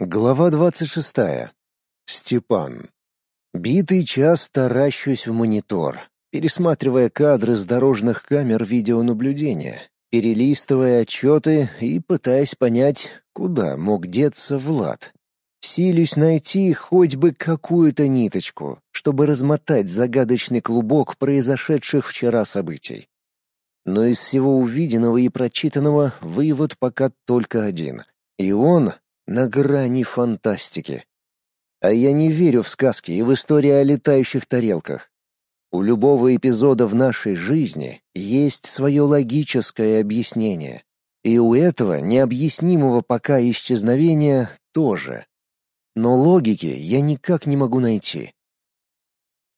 Глава двадцать шестая. Степан. Битый час таращусь в монитор, пересматривая кадры с дорожных камер видеонаблюдения, перелистывая отчеты и пытаясь понять, куда мог деться Влад. Силюсь найти хоть бы какую-то ниточку, чтобы размотать загадочный клубок произошедших вчера событий. Но из всего увиденного и прочитанного вывод пока только один. И он на грани фантастики. А я не верю в сказки и в истории о летающих тарелках. У любого эпизода в нашей жизни есть свое логическое объяснение. И у этого необъяснимого пока исчезновения тоже. Но логики я никак не могу найти.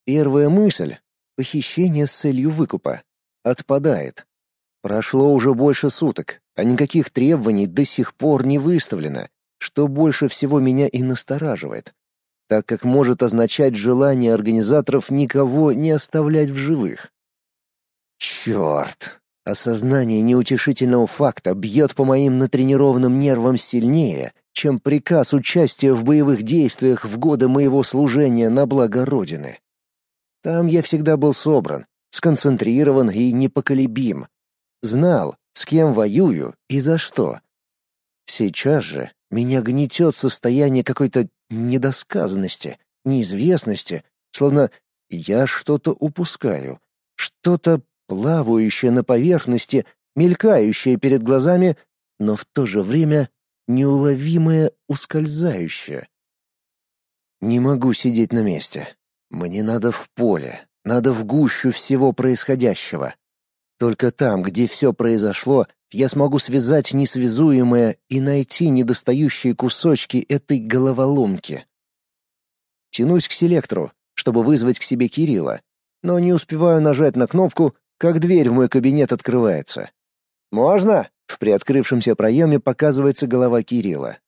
Первая мысль — похищение с целью выкупа — отпадает. Прошло уже больше суток, а никаких требований до сих пор не выставлено, что больше всего меня и настораживает, так как может означать желание организаторов никого не оставлять в живых. Черт! Осознание неутешительного факта бьет по моим натренированным нервам сильнее, чем приказ участия в боевых действиях в годы моего служения на благо Родины. Там я всегда был собран, сконцентрирован и непоколебим. Знал, с кем воюю и за что. Сейчас же меня гнетет состояние какой-то недосказанности, неизвестности, словно я что-то упускаю, что-то плавающее на поверхности, мелькающее перед глазами, но в то же время неуловимое ускользающее. Не могу сидеть на месте. Мне надо в поле, надо в гущу всего происходящего. Только там, где все произошло, я смогу связать несвязуемое и найти недостающие кусочки этой головоломки. Тянусь к селектору, чтобы вызвать к себе Кирилла, но не успеваю нажать на кнопку, как дверь в мой кабинет открывается. «Можно?» — в приоткрывшемся проеме показывается голова Кирилла.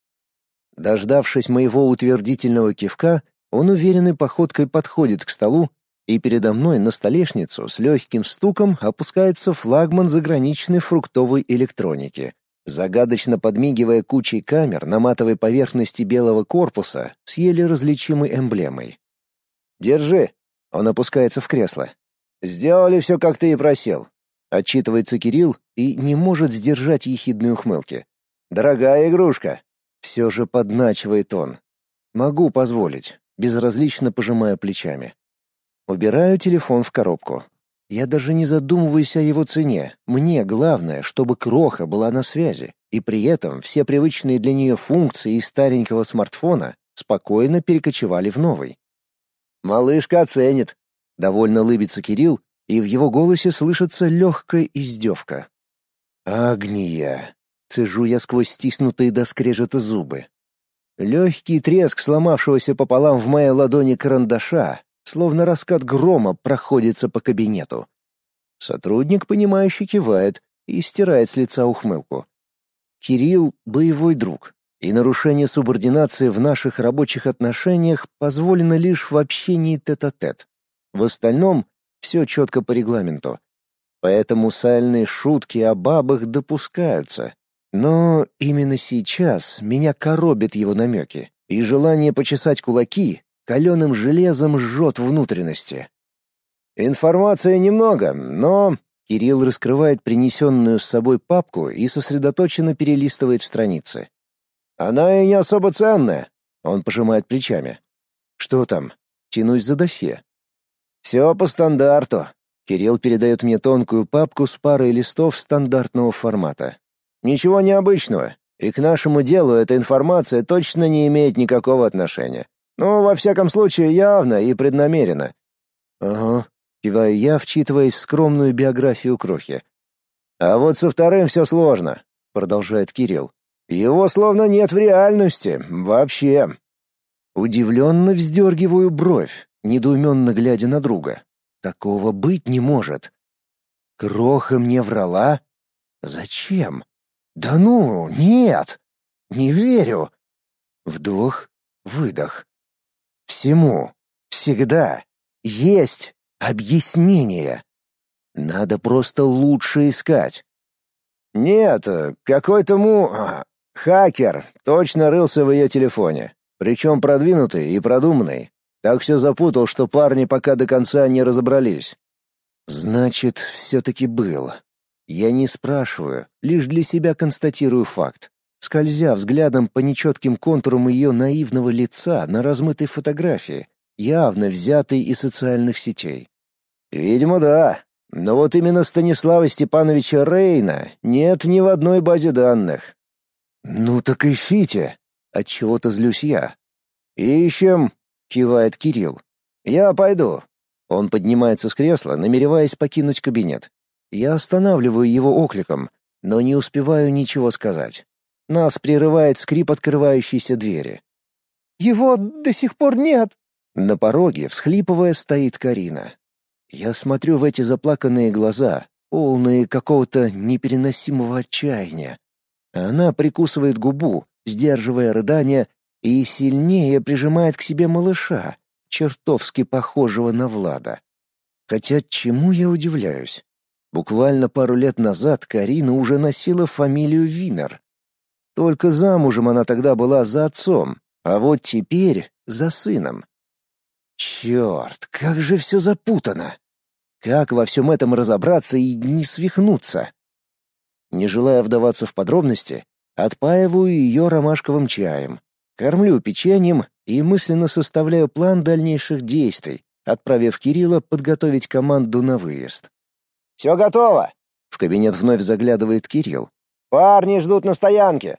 Дождавшись моего утвердительного кивка, он уверенной походкой подходит к столу и передо мной на столешницу с легким стуком опускается флагман заграничной фруктовой электроники. Загадочно подмигивая кучей камер на матовой поверхности белого корпуса с еле различимой эмблемой. «Держи!» — он опускается в кресло. «Сделали все, как ты и просил», — отчитывается Кирилл и не может сдержать ехидной ухмылки. «Дорогая игрушка!» — все же подначивает он. «Могу позволить», безразлично пожимая плечами. Убираю телефон в коробку. Я даже не задумываюсь о его цене. Мне главное, чтобы кроха была на связи, и при этом все привычные для нее функции из старенького смартфона спокойно перекочевали в новый. «Малышка оценит», — довольно улыбится Кирилл, и в его голосе слышится легкая издевка. «Агния!» — цежу я сквозь стиснутые до скрежета зубы. Легкий треск сломавшегося пополам в моей ладони карандаша словно раскат грома проходится по кабинету. Сотрудник, понимающий, кивает и стирает с лица ухмылку. Кирилл — боевой друг, и нарушение субординации в наших рабочих отношениях позволено лишь в общении тет-а-тет. -тет. В остальном все четко по регламенту. Поэтому сальные шутки о бабах допускаются. Но именно сейчас меня коробят его намеки, и желание почесать кулаки каленым железом жжет внутренности. Информации немного, но Кирилл раскрывает принесенную с собой папку и сосредоточенно перелистывает страницы. Она и не особо ценная. Он пожимает плечами. Что там? Тянусь за досье. Все по стандарту. Кирилл передает мне тонкую папку с парой листов стандартного формата. Ничего необычного, и к нашему делу эта информация точно не имеет никакого отношения. Ну, во всяком случае, явно и преднамеренно. Ага, киваю я, вчитываясь в скромную биографию Крохи. А вот со вторым все сложно, продолжает Кирилл. Его словно нет в реальности, вообще. Удивленно вздергиваю бровь, недоуменно глядя на друга. Такого быть не может. Кроха мне врала? Зачем? Да ну, нет! Не верю! Вдох, выдох. Всему, всегда есть объяснение. Надо просто лучше искать. Нет, какой-то му... Хакер точно рылся в ее телефоне, причем продвинутый и продуманный. Так все запутал, что парни пока до конца не разобрались. Значит, все-таки был. Я не спрашиваю, лишь для себя констатирую факт. Скользя взглядом по нечетким контурам ее наивного лица на размытой фотографии, явно взятой из социальных сетей. Видимо, да. Но вот именно Станислава Степановича Рейна нет ни в одной базе данных. Ну так ищите. От чего-то злюсь я. Ищем, кивает Кирилл. Я пойду. Он поднимается с кресла, намереваясь покинуть кабинет. Я останавливаю его окликом, но не успеваю ничего сказать. Нас прерывает скрип открывающейся двери. Его до сих пор нет. На пороге, всхлипывая, стоит Карина. Я смотрю в эти заплаканные глаза, полные какого-то непереносимого отчаяния. Она прикусывает губу, сдерживая рыдания и сильнее прижимает к себе малыша, чертовски похожего на Влада. Хотя чему я удивляюсь? Буквально пару лет назад Карина уже носила фамилию Винер. Только замужем она тогда была за отцом, а вот теперь за сыном. Черт, как же все запутано! Как во всем этом разобраться и не свихнуться? Не желая вдаваться в подробности, отпаиваю ее ромашковым чаем, Кормлю печеньем и мысленно составляю план дальнейших действий, отправив Кирилла подготовить команду на выезд. «Все готово!» — в кабинет вновь заглядывает Кирилл. «Парни ждут на стоянке!»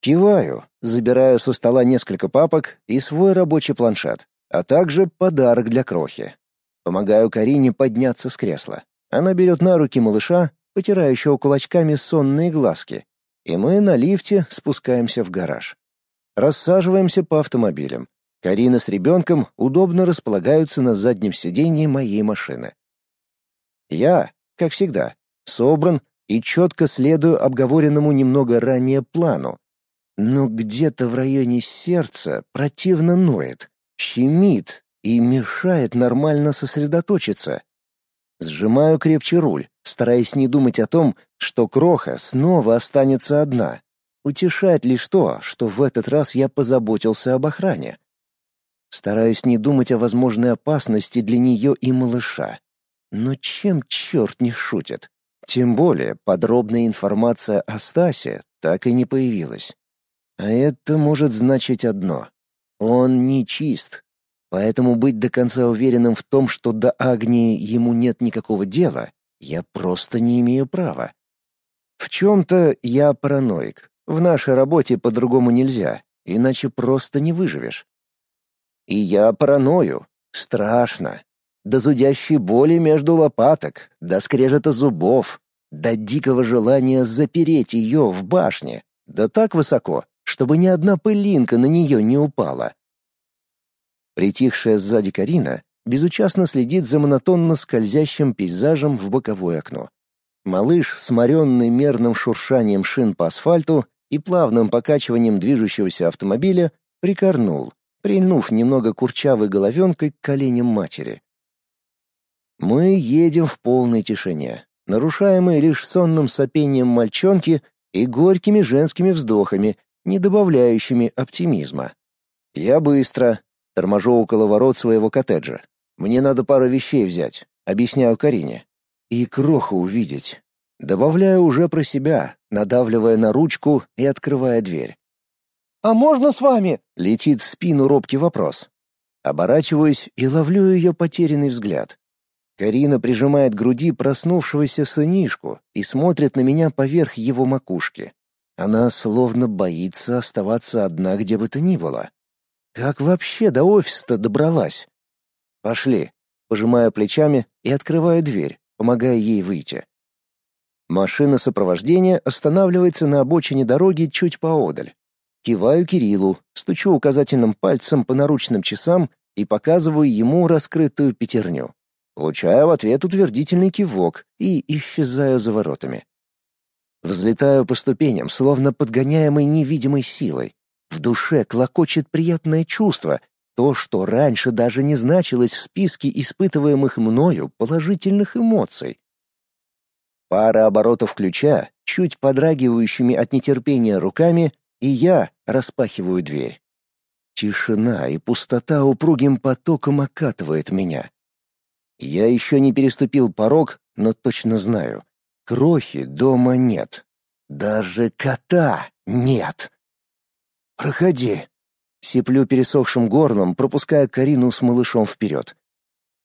Киваю, забираю со стола несколько папок и свой рабочий планшет, а также подарок для крохи. Помогаю Карине подняться с кресла. Она берет на руки малыша, потирающего кулачками сонные глазки, и мы на лифте спускаемся в гараж. Рассаживаемся по автомобилям. Карина с ребенком удобно располагаются на заднем сиденье моей машины. Я, как всегда, собран и четко следую обговоренному немного ранее плану. Но где-то в районе сердца противно ноет, щемит и мешает нормально сосредоточиться. Сжимаю крепче руль, стараясь не думать о том, что кроха снова останется одна. Утешает лишь то, что в этот раз я позаботился об охране. Стараюсь не думать о возможной опасности для нее и малыша. Но чем черт не шутит? Тем более подробная информация о Стасе так и не появилась. А это может значить одно. Он не чист. Поэтому быть до конца уверенным в том, что до Агнии ему нет никакого дела, я просто не имею права. В чем-то я параноик, в нашей работе по-другому нельзя, иначе просто не выживешь. И я параною. Страшно. До зудящей боли между лопаток, до скрежета зубов, до дикого желания запереть ее в башне, да так высоко, чтобы ни одна пылинка на нее не упала. Притихшая сзади Карина безучастно следит за монотонно скользящим пейзажем в боковое окно. Малыш, сморенный мерным шуршанием шин по асфальту, и плавным покачиванием движущегося автомобиля прикорнул, прильнув немного курчавой головенкой к коленям матери. Мы едем в полной тишине, нарушаемой лишь сонным сопением мальчонки и горькими женскими вздохами, не добавляющими оптимизма. Я быстро торможу около ворот своего коттеджа. Мне надо пару вещей взять, объясняю Карине. И кроху увидеть. Добавляю уже про себя, надавливая на ручку и открывая дверь. «А можно с вами?» — летит в спину робкий вопрос. Оборачиваюсь и ловлю ее потерянный взгляд. Карина прижимает к груди проснувшегося сынишку и смотрит на меня поверх его макушки. Она словно боится оставаться одна где бы то ни было. Как вообще до офиса-то добралась? Пошли. Пожимаю плечами и открываю дверь, помогая ей выйти. Машина сопровождения останавливается на обочине дороги чуть поодаль. Киваю Кириллу, стучу указательным пальцем по наручным часам и показываю ему раскрытую пятерню. Получаю в ответ утвердительный кивок и исчезаю за воротами. Взлетаю по ступеням, словно подгоняемый невидимой силой. В душе клокочет приятное чувство, то, что раньше даже не значилось в списке испытываемых мною положительных эмоций. Пара оборотов ключа, чуть подрагивающими от нетерпения руками, и я распахиваю дверь. Тишина и пустота упругим потоком окатывает меня. Я еще не переступил порог, но точно знаю. Крохи дома нет. Даже кота нет. «Проходи», — сиплю пересохшим горлом, пропуская Карину с малышом вперед.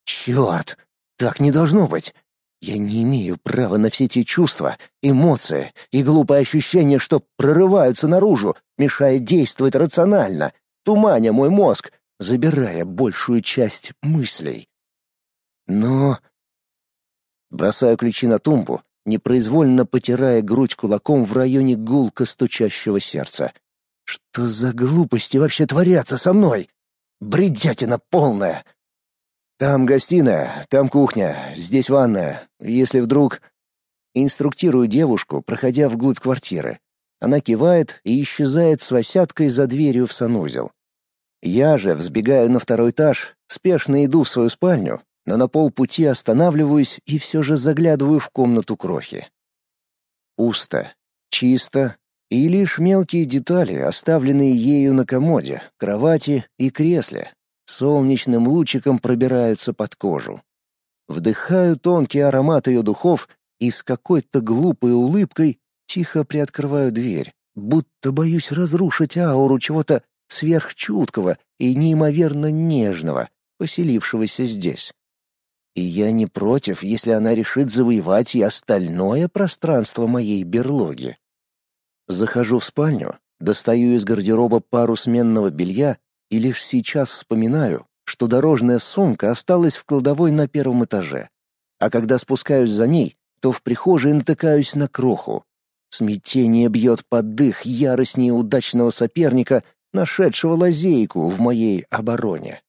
«Черт! Так не должно быть! Я не имею права на все те чувства, эмоции и глупые ощущения, что прорываются наружу, мешая действовать рационально, туманя мой мозг, забирая большую часть мыслей. Но... Бросаю ключи на тумбу, непроизвольно потирая грудь кулаком в районе гулко стучащего сердца. Что за глупости вообще творятся со мной? Бредятина полная. Там гостиная, там кухня, здесь ванная. Если вдруг... Инструктирую девушку, проходя вглубь квартиры. Она кивает и исчезает с восяткой за дверью в санузел. Я же взбегаю на второй этаж, спешно иду в свою спальню, но на полпути останавливаюсь и все же заглядываю в комнату крохи. Пусто, чисто, и лишь мелкие детали, оставленные ею на комоде, кровати и кресле, солнечным лучиком пробираются под кожу. Вдыхаю тонкий аромат ее духов и с какой-то глупой улыбкой Тихо приоткрываю дверь, будто боюсь разрушить ауру чего-то сверхчуткого и неимоверно нежного, поселившегося здесь. И я не против, если она решит завоевать и остальное пространство моей берлоги. Захожу в спальню, достаю из гардероба пару сменного белья и лишь сейчас вспоминаю, что дорожная сумка осталась в кладовой на первом этаже. А когда спускаюсь за ней, то в прихожей натыкаюсь на кроху, Смятение бьет под дых яростнее удачного соперника, нашедшего лазейку в моей обороне.